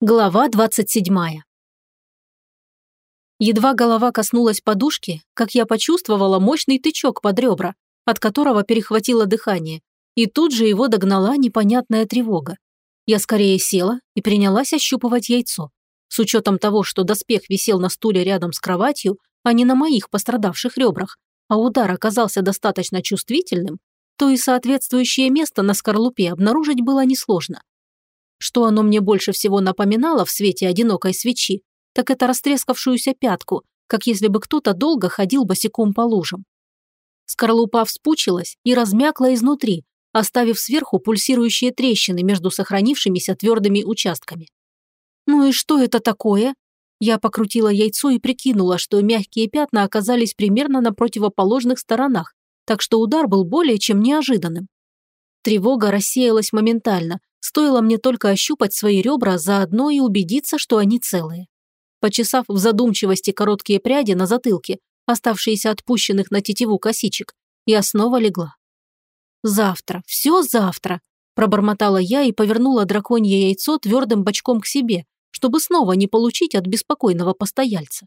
Глава 27. Едва голова коснулась подушки, как я почувствовала мощный тычок под ребра, от которого перехватило дыхание, и тут же его догнала непонятная тревога. Я скорее села и принялась ощупывать яйцо. С учетом того, что доспех висел на стуле рядом с кроватью, а не на моих пострадавших ребрах, а удар оказался достаточно чувствительным, то и соответствующее место на скорлупе обнаружить было несложно. Что оно мне больше всего напоминало в свете одинокой свечи, так это растрескавшуюся пятку, как если бы кто-то долго ходил босиком по лужам. Скорлупа вспучилась и размякла изнутри, оставив сверху пульсирующие трещины между сохранившимися твердыми участками. «Ну и что это такое?» Я покрутила яйцо и прикинула, что мягкие пятна оказались примерно на противоположных сторонах, так что удар был более чем неожиданным. Тревога рассеялась моментально, Стоило мне только ощупать свои ребра заодно и убедиться, что они целые. Почесав в задумчивости короткие пряди на затылке, оставшиеся отпущенных на тетиву косичек, я снова легла. «Завтра, все завтра», – пробормотала я и повернула драконье яйцо твердым бочком к себе, чтобы снова не получить от беспокойного постояльца.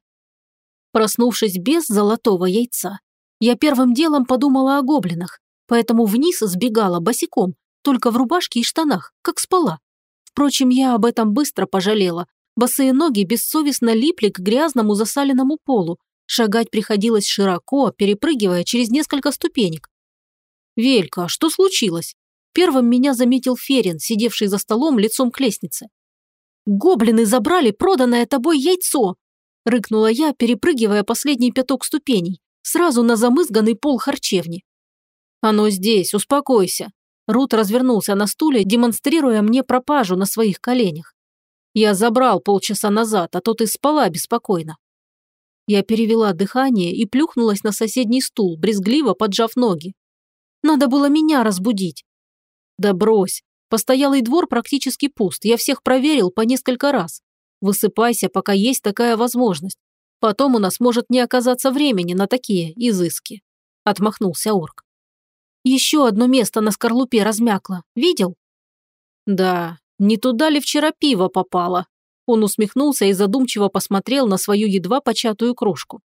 Проснувшись без золотого яйца, я первым делом подумала о гоблинах, поэтому вниз сбегала босиком, только в рубашке и штанах, как спала. Впрочем, я об этом быстро пожалела. Босые ноги бессовестно липли к грязному засаленному полу. Шагать приходилось широко, перепрыгивая через несколько ступенек. «Велька, что случилось?» Первым меня заметил Ферин, сидевший за столом лицом к лестнице. «Гоблины забрали проданное тобой яйцо!» – рыкнула я, перепрыгивая последний пяток ступеней, сразу на замызганный пол харчевни. «Оно здесь, успокойся», Рут развернулся на стуле, демонстрируя мне пропажу на своих коленях. Я забрал полчаса назад, а то ты спала беспокойно. Я перевела дыхание и плюхнулась на соседний стул, брезгливо поджав ноги. Надо было меня разбудить. Да брось. Постоялый двор практически пуст, я всех проверил по несколько раз. Высыпайся, пока есть такая возможность. Потом у нас может не оказаться времени на такие изыски. Отмахнулся орк. Еще одно место на скорлупе размякло. Видел? Да, не туда ли вчера пиво попало? Он усмехнулся и задумчиво посмотрел на свою едва початую кружку.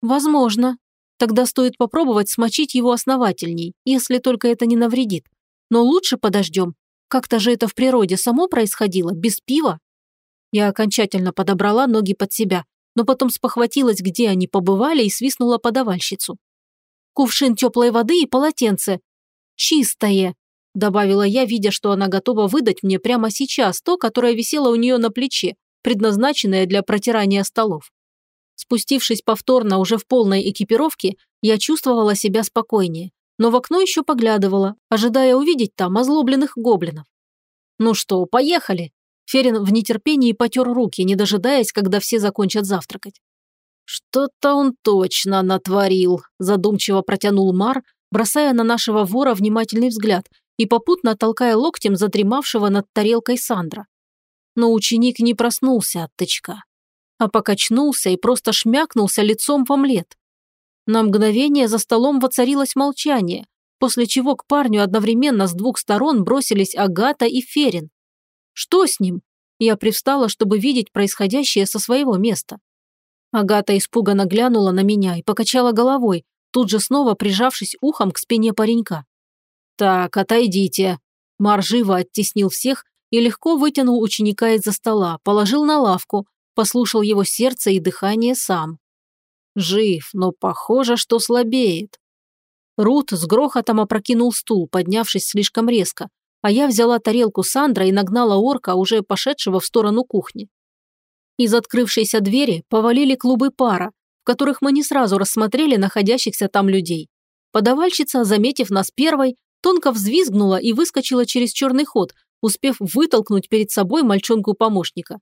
Возможно. Тогда стоит попробовать смочить его основательней, если только это не навредит. Но лучше подождем. Как-то же это в природе само происходило, без пива. Я окончательно подобрала ноги под себя, но потом спохватилась, где они побывали, и свистнула подавальщицу кувшин теплой воды и полотенце. Чистое, добавила я, видя, что она готова выдать мне прямо сейчас то, которое висело у нее на плече, предназначенное для протирания столов. Спустившись повторно уже в полной экипировке, я чувствовала себя спокойнее, но в окно еще поглядывала, ожидая увидеть там озлобленных гоблинов. «Ну что, поехали?» Ферин в нетерпении потер руки, не дожидаясь, когда все закончат завтракать. «Что-то он точно натворил», – задумчиво протянул Мар, бросая на нашего вора внимательный взгляд и попутно толкая локтем задремавшего над тарелкой Сандра. Но ученик не проснулся от тычка, а покачнулся и просто шмякнулся лицом в омлет. На мгновение за столом воцарилось молчание, после чего к парню одновременно с двух сторон бросились Агата и Ферин. «Что с ним?» Я привстала, чтобы видеть происходящее со своего места. Агата испуганно глянула на меня и покачала головой, тут же снова прижавшись ухом к спине паренька. «Так, отойдите». Мар живо оттеснил всех и легко вытянул ученика из-за стола, положил на лавку, послушал его сердце и дыхание сам. Жив, но похоже, что слабеет. Рут с грохотом опрокинул стул, поднявшись слишком резко, а я взяла тарелку Сандра и нагнала орка, уже пошедшего в сторону кухни. Из открывшейся двери повалили клубы пара, в которых мы не сразу рассмотрели находящихся там людей. Подавальщица, заметив нас первой, тонко взвизгнула и выскочила через черный ход, успев вытолкнуть перед собой мальчонку-помощника.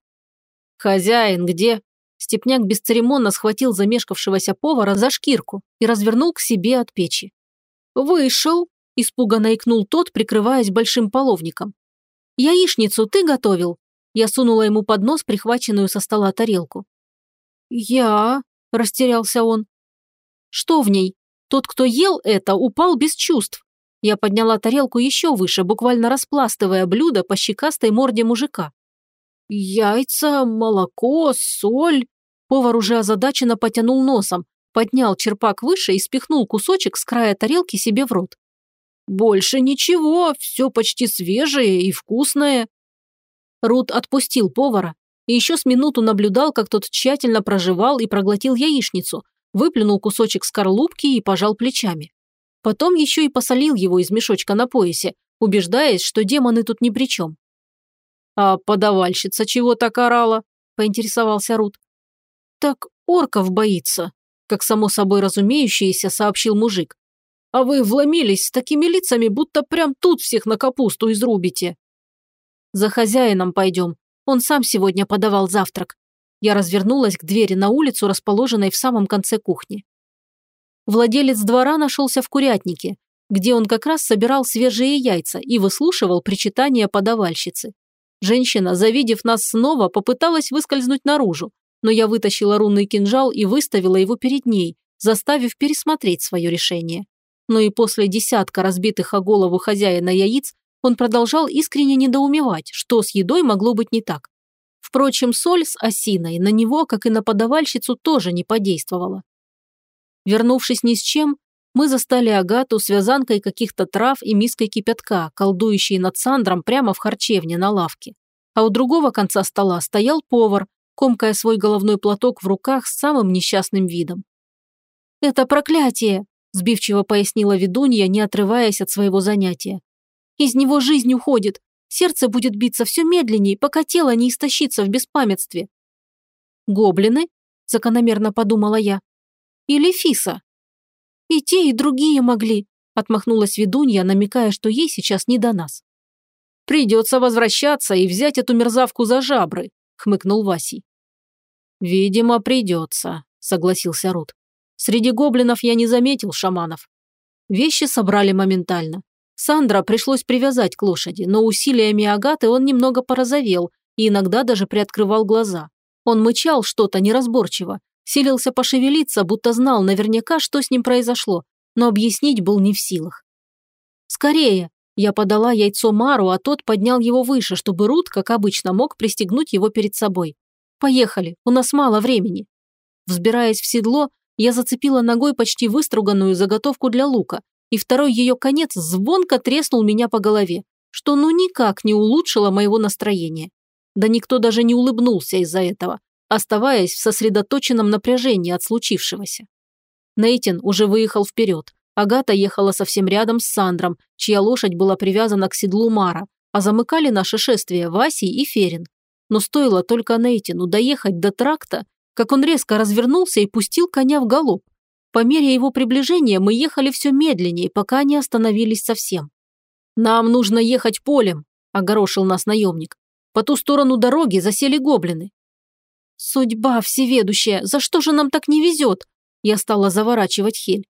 «Хозяин где?» Степняк бесцеремонно схватил замешкавшегося повара за шкирку и развернул к себе от печи. «Вышел», – испуганно икнул тот, прикрываясь большим половником. «Яичницу ты готовил?» Я сунула ему под нос прихваченную со стола тарелку. «Я...» – растерялся он. «Что в ней? Тот, кто ел это, упал без чувств». Я подняла тарелку еще выше, буквально распластывая блюдо по щекастой морде мужика. Яйца, молоко, соль. Повар уже озадаченно потянул носом, поднял черпак выше и спихнул кусочек с края тарелки себе в рот. «Больше ничего, все почти свежее и вкусное». Рут отпустил повара и еще с минуту наблюдал, как тот тщательно прожевал и проглотил яичницу, выплюнул кусочек скорлупки и пожал плечами. Потом еще и посолил его из мешочка на поясе, убеждаясь, что демоны тут ни при чем. «А подавальщица чего так орала?» – поинтересовался Рут. «Так орков боится», – как само собой разумеющееся сообщил мужик. «А вы вломились с такими лицами, будто прям тут всех на капусту изрубите». «За хозяином пойдем. Он сам сегодня подавал завтрак». Я развернулась к двери на улицу, расположенной в самом конце кухни. Владелец двора нашелся в курятнике, где он как раз собирал свежие яйца и выслушивал причитания подавальщицы. Женщина, завидев нас снова, попыталась выскользнуть наружу, но я вытащила рунный кинжал и выставила его перед ней, заставив пересмотреть свое решение. Но и после десятка разбитых о голову хозяина яиц он продолжал искренне недоумевать, что с едой могло быть не так. Впрочем, соль с осиной на него, как и на подавальщицу, тоже не подействовала. Вернувшись ни с чем, мы застали Агату с вязанкой каких-то трав и миской кипятка, колдующей над Сандром прямо в харчевне на лавке. А у другого конца стола стоял повар, комкая свой головной платок в руках с самым несчастным видом. «Это проклятие!» – сбивчиво пояснила ведунья, не отрываясь от своего занятия. «Из него жизнь уходит, сердце будет биться все медленнее, пока тело не истощится в беспамятстве». «Гоблины?» – закономерно подумала я. «Или Фиса?» «И те, и другие могли», – отмахнулась ведунья, намекая, что ей сейчас не до нас. «Придется возвращаться и взять эту мерзавку за жабры», – хмыкнул Васий. «Видимо, придется», – согласился Рут. «Среди гоблинов я не заметил шаманов». Вещи собрали моментально. Сандра пришлось привязать к лошади, но усилиями Агаты он немного порозовел и иногда даже приоткрывал глаза. Он мычал что-то неразборчиво, Силился пошевелиться, будто знал наверняка, что с ним произошло, но объяснить был не в силах. «Скорее!» Я подала яйцо Мару, а тот поднял его выше, чтобы Рут, как обычно, мог пристегнуть его перед собой. «Поехали, у нас мало времени». Взбираясь в седло, я зацепила ногой почти выструганную заготовку для лука, и второй ее конец звонко треснул меня по голове, что ну никак не улучшило моего настроения. Да никто даже не улыбнулся из-за этого оставаясь в сосредоточенном напряжении от случившегося. Нейтин уже выехал вперед. Агата ехала совсем рядом с Сандром, чья лошадь была привязана к седлу Мара, а замыкали наше шествие Васий и Ферин. Но стоило только Нейтину доехать до тракта, как он резко развернулся и пустил коня в галоп. По мере его приближения мы ехали все медленнее, пока не остановились совсем. «Нам нужно ехать полем», – огорошил нас наемник. «По ту сторону дороги засели гоблины. «Судьба всеведущая, за что же нам так не везет?» Я стала заворачивать Хель.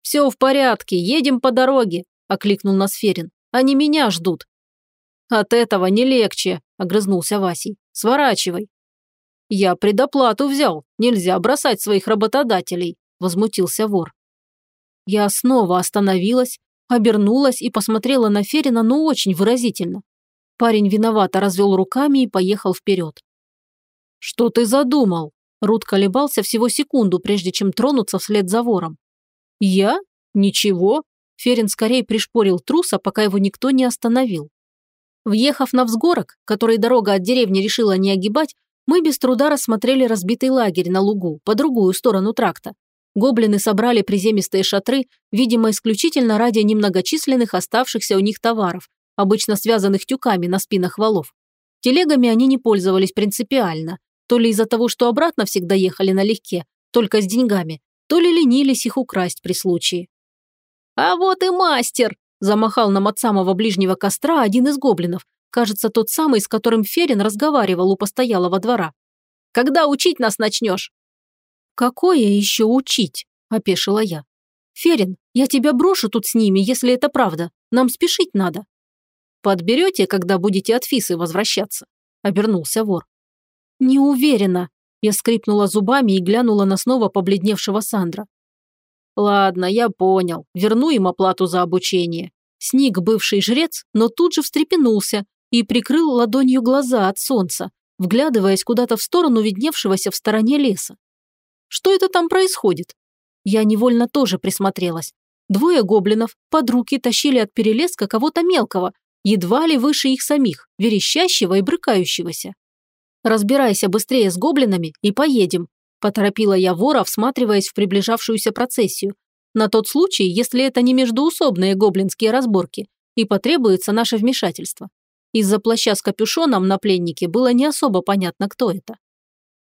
«Все в порядке, едем по дороге», – окликнул нас Ферин. «Они меня ждут». «От этого не легче», – огрызнулся Васей. «Сворачивай». «Я предоплату взял, нельзя бросать своих работодателей», – возмутился вор. Я снова остановилась, обернулась и посмотрела на Ферина, но очень выразительно. Парень виновато развел руками и поехал вперед. «Что ты задумал?» Рут колебался всего секунду, прежде чем тронуться вслед за вором. «Я? Ничего». Ферин скорее пришпорил труса, пока его никто не остановил. Въехав на взгорок, который дорога от деревни решила не огибать, мы без труда рассмотрели разбитый лагерь на лугу, по другую сторону тракта. Гоблины собрали приземистые шатры, видимо, исключительно ради немногочисленных оставшихся у них товаров, обычно связанных тюками на спинах валов. Телегами они не пользовались принципиально, то ли из-за того, что обратно всегда ехали налегке, только с деньгами, то ли ленились их украсть при случае. «А вот и мастер!» – замахал нам от самого ближнего костра один из гоблинов, кажется, тот самый, с которым Ферин разговаривал у постоялого двора. «Когда учить нас начнешь?» «Какое еще учить?» – опешила я. «Ферин, я тебя брошу тут с ними, если это правда. Нам спешить надо». «Подберете, когда будете от Фисы возвращаться?» – обернулся вор. «Не уверена». Я скрипнула зубами и глянула на снова побледневшего Сандра. «Ладно, я понял. Верну им оплату за обучение». Сник бывший жрец, но тут же встрепенулся и прикрыл ладонью глаза от солнца, вглядываясь куда-то в сторону видневшегося в стороне леса. Что это там происходит? Я невольно тоже присмотрелась. Двое гоблинов под руки тащили от перелеска кого-то мелкого, едва ли выше их самих, верещащего и брыкающегося. «Разбирайся быстрее с гоблинами и поедем», – поторопила я вора, всматриваясь в приближавшуюся процессию. На тот случай, если это не междуусобные гоблинские разборки, и потребуется наше вмешательство. Из-за плаща с капюшоном на пленнике было не особо понятно, кто это.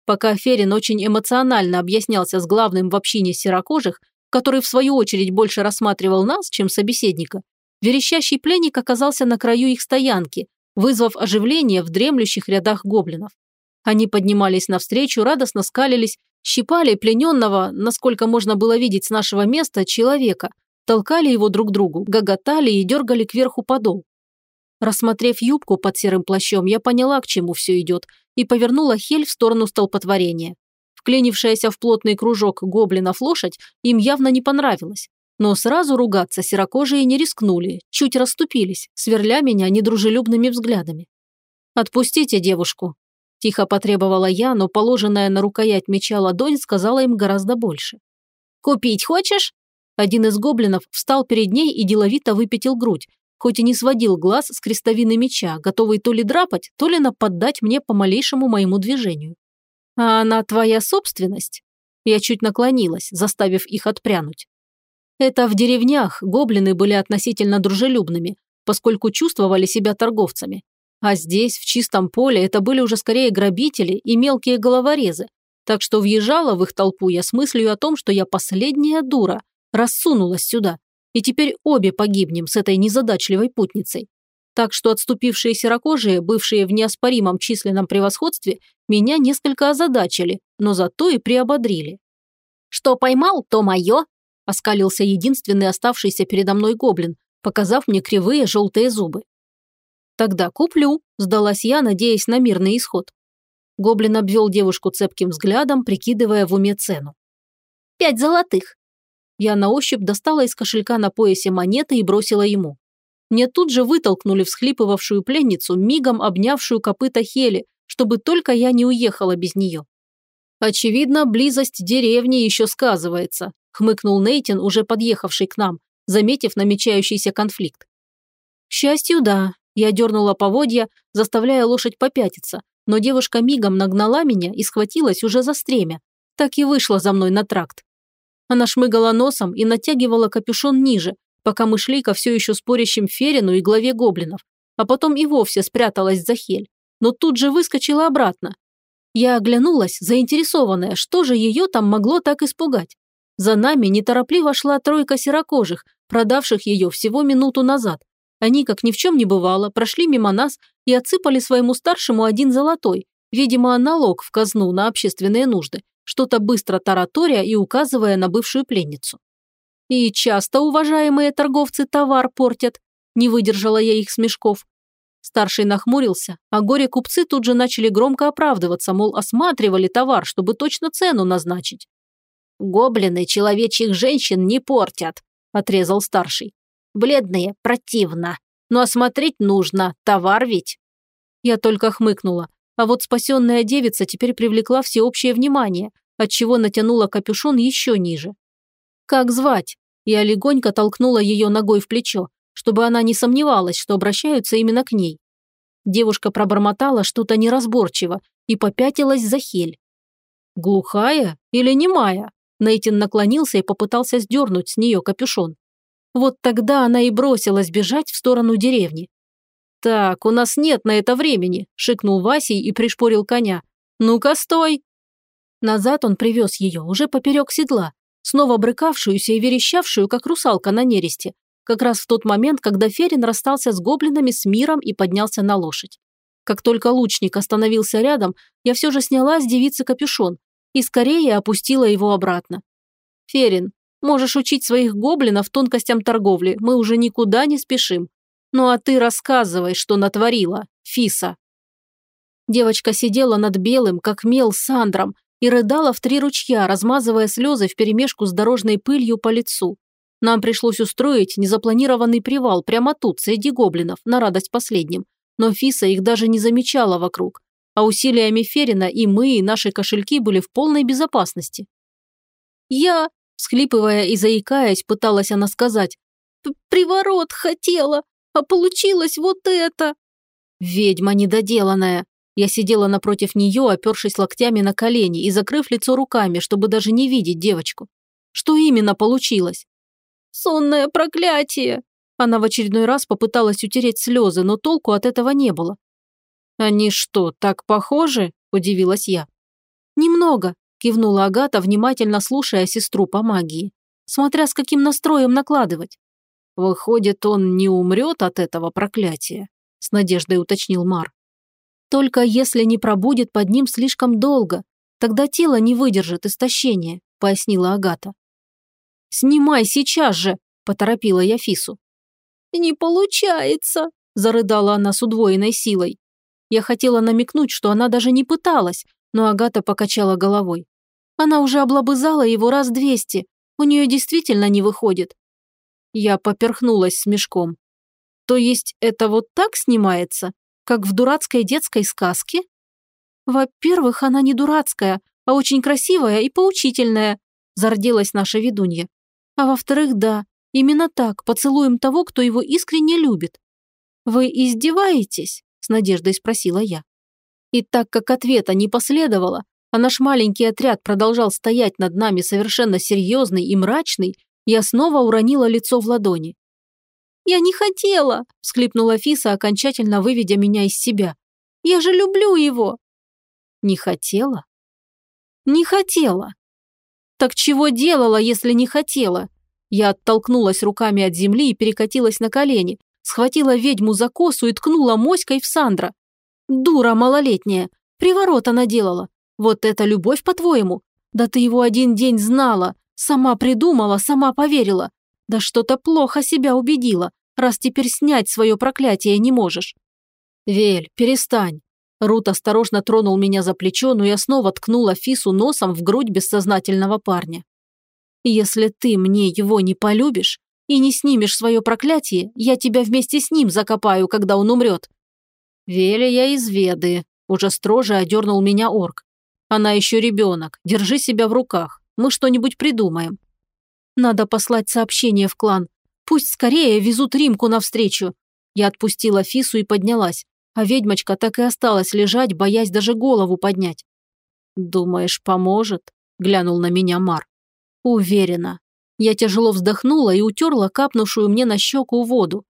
Пока Ферин очень эмоционально объяснялся с главным в общине серокожих, который в свою очередь больше рассматривал нас, чем собеседника, верещащий пленник оказался на краю их стоянки, вызвав оживление в дремлющих рядах гоблинов. Они поднимались навстречу, радостно скалились, щипали плененного, насколько можно было видеть с нашего места, человека, толкали его друг другу, гоготали и дергали кверху подол. Рассмотрев юбку под серым плащом, я поняла, к чему все идет, и повернула Хель в сторону столпотворения. Вклинившаяся в плотный кружок гоблинов лошадь им явно не понравилась. Но сразу ругаться серокожие не рискнули, чуть расступились, сверля меня недружелюбными взглядами. «Отпустите девушку», Тихо потребовала я, но положенная на рукоять меча ладонь сказала им гораздо больше. «Купить хочешь?» Один из гоблинов встал перед ней и деловито выпятил грудь, хоть и не сводил глаз с крестовины меча, готовый то ли драпать, то ли нападать мне по малейшему моему движению. «А она твоя собственность?» Я чуть наклонилась, заставив их отпрянуть. Это в деревнях гоблины были относительно дружелюбными, поскольку чувствовали себя торговцами. А здесь, в чистом поле, это были уже скорее грабители и мелкие головорезы. Так что въезжала в их толпу я с мыслью о том, что я последняя дура, рассунулась сюда. И теперь обе погибнем с этой незадачливой путницей. Так что отступившие серокожие, бывшие в неоспоримом численном превосходстве, меня несколько озадачили, но зато и приободрили. «Что поймал, то мое», – оскалился единственный оставшийся передо мной гоблин, показав мне кривые желтые зубы. «Тогда куплю», – сдалась я, надеясь на мирный исход. Гоблин обвел девушку цепким взглядом, прикидывая в уме цену. «Пять золотых». Я на ощупь достала из кошелька на поясе монеты и бросила ему. Мне тут же вытолкнули всхлипывавшую пленницу, мигом обнявшую копыта Хели, чтобы только я не уехала без нее. «Очевидно, близость деревни еще сказывается», – хмыкнул Нейтин, уже подъехавший к нам, заметив намечающийся конфликт. К счастью, да, я дернула поводья, заставляя лошадь попятиться, но девушка мигом нагнала меня и схватилась уже за стремя. Так и вышла за мной на тракт. Она шмыгала носом и натягивала капюшон ниже, пока мы шли ко все еще спорящим Ферину и главе гоблинов, а потом и вовсе спряталась за хель, но тут же выскочила обратно. Я оглянулась, заинтересованная, что же ее там могло так испугать. За нами неторопливо шла тройка серокожих, продавших ее всего минуту назад, они, как ни в чем не бывало, прошли мимо нас и отсыпали своему старшему один золотой, видимо, налог в казну на общественные нужды, что-то быстро тараторя и указывая на бывшую пленницу. И часто уважаемые торговцы товар портят, не выдержала я их смешков. Старший нахмурился, а горе-купцы тут же начали громко оправдываться, мол, осматривали товар, чтобы точно цену назначить. «Гоблины человечьих женщин не портят», – отрезал старший. Бледные, противно. Но осмотреть нужно, товар ведь. Я только хмыкнула. А вот спасенная девица теперь привлекла всеобщее внимание, отчего натянула капюшон еще ниже. «Как звать?» Я легонько толкнула ее ногой в плечо, чтобы она не сомневалась, что обращаются именно к ней. Девушка пробормотала что-то неразборчиво и попятилась за хель. «Глухая или немая?» Нейтин наклонился и попытался сдернуть с нее капюшон. Вот тогда она и бросилась бежать в сторону деревни. «Так, у нас нет на это времени», – шикнул Васей и пришпорил коня. «Ну-ка, стой!» Назад он привез ее, уже поперек седла, снова брыкавшуюся и верещавшую, как русалка на нересте, как раз в тот момент, когда Ферин расстался с гоблинами с миром и поднялся на лошадь. Как только лучник остановился рядом, я все же сняла с девицы капюшон и скорее опустила его обратно. «Ферин, Можешь учить своих гоблинов тонкостям торговли, мы уже никуда не спешим. Ну а ты рассказывай, что натворила, Фиса». Девочка сидела над белым, как мел, Сандром и рыдала в три ручья, размазывая слезы вперемешку с дорожной пылью по лицу. Нам пришлось устроить незапланированный привал прямо тут, среди гоблинов, на радость последним, но Фиса их даже не замечала вокруг, а усилиями Ферина и мы, и наши кошельки были в полной безопасности. «Я», всхлипывая и заикаясь, пыталась она сказать, «приворот хотела, а получилось вот это!» «Ведьма недоделанная!» Я сидела напротив нее, опершись локтями на колени и закрыв лицо руками, чтобы даже не видеть девочку. Что именно получилось? «Сонное проклятие!» Она в очередной раз попыталась утереть слезы, но толку от этого не было. «Они что, так похожи?» – удивилась я. «Немного», – кивнула Агата, внимательно слушая сестру по магии. «Смотря с каким настроем накладывать». «Выходит, он не умрет от этого проклятия?» – с надеждой уточнил Мар. «Только если не пробудет под ним слишком долго, тогда тело не выдержит истощения», – пояснила Агата. «Снимай сейчас же!» – поторопила я Фису. «Не получается!» – зарыдала она с удвоенной силой. Я хотела намекнуть, что она даже не пыталась, но Агата покачала головой. Она уже облобызала его раз двести, у нее действительно не выходит. Я поперхнулась с мешком. То есть это вот так снимается, как в дурацкой детской сказке? Во-первых, она не дурацкая, а очень красивая и поучительная, зарделась наша ведунья. А во-вторых, да, именно так, поцелуем того, кто его искренне любит. Вы издеваетесь? с надеждой спросила я. И так как ответа не последовало, а наш маленький отряд продолжал стоять над нами совершенно серьезный и мрачный, я снова уронила лицо в ладони. «Я не хотела!» – всхлипнула Фиса, окончательно выведя меня из себя. «Я же люблю его!» «Не хотела?» «Не хотела!» «Так чего делала, если не хотела?» Я оттолкнулась руками от земли и перекатилась на колени, схватила ведьму за косу и ткнула моськой в Сандра. Дура малолетняя, приворот она делала. Вот это любовь, по-твоему? Да ты его один день знала, сама придумала, сама поверила. Да что-то плохо себя убедила, раз теперь снять свое проклятие не можешь. Вель, перестань. Рут осторожно тронул меня за плечо, но я снова ткнула Фису носом в грудь бессознательного парня. «Если ты мне его не полюбишь, и не снимешь свое проклятие, я тебя вместе с ним закопаю, когда он умрет». «Велия из Веды», – уже строже одернул меня орк. «Она еще ребенок, держи себя в руках, мы что-нибудь придумаем». «Надо послать сообщение в клан. Пусть скорее везут Римку навстречу». Я отпустила Фису и поднялась, а ведьмочка так и осталась лежать, боясь даже голову поднять. «Думаешь, поможет?» – глянул на меня Мар. «Уверена. Я тяжело вздохнула и утерла капнувшую мне на щеку воду.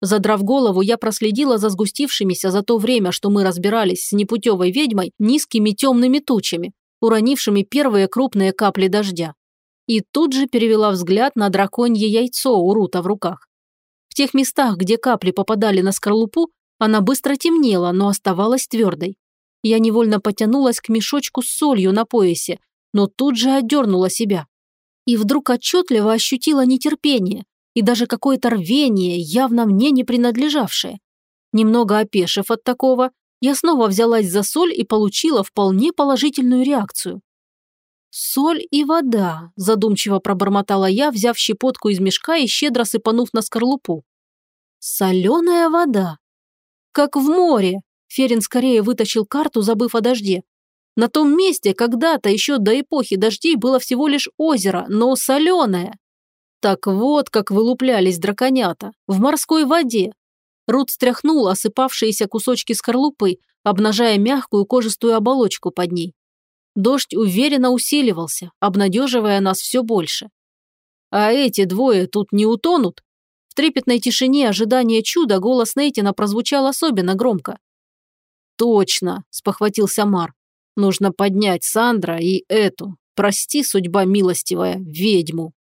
Задрав голову, я проследила за сгустившимися за то время, что мы разбирались с непутевой ведьмой, низкими темными тучами, уронившими первые крупные капли дождя. И тут же перевела взгляд на драконье яйцо у Рута в руках. В тех местах, где капли попадали на скорлупу, она быстро темнела, но оставалась твердой. Я невольно потянулась к мешочку с солью на поясе, но тут же отдернула себя и вдруг отчетливо ощутила нетерпение и даже какое-то рвение, явно мне не принадлежавшее. Немного опешив от такого, я снова взялась за соль и получила вполне положительную реакцию. «Соль и вода», – задумчиво пробормотала я, взяв щепотку из мешка и щедро сыпанув на скорлупу. «Соленая вода». «Как в море», – Ферин скорее вытащил карту, забыв о дожде. На том месте когда-то еще до эпохи дождей было всего лишь озеро, но соленое. Так вот, как вылуплялись драконята. В морской воде. Рут стряхнул осыпавшиеся кусочки скорлупы, обнажая мягкую кожистую оболочку под ней. Дождь уверенно усиливался, обнадеживая нас все больше. А эти двое тут не утонут? В трепетной тишине ожидания чуда голос Нейтина прозвучал особенно громко. «Точно», – спохватился Мар. Нужно поднять Сандра и эту, прости, судьба милостивая, ведьму.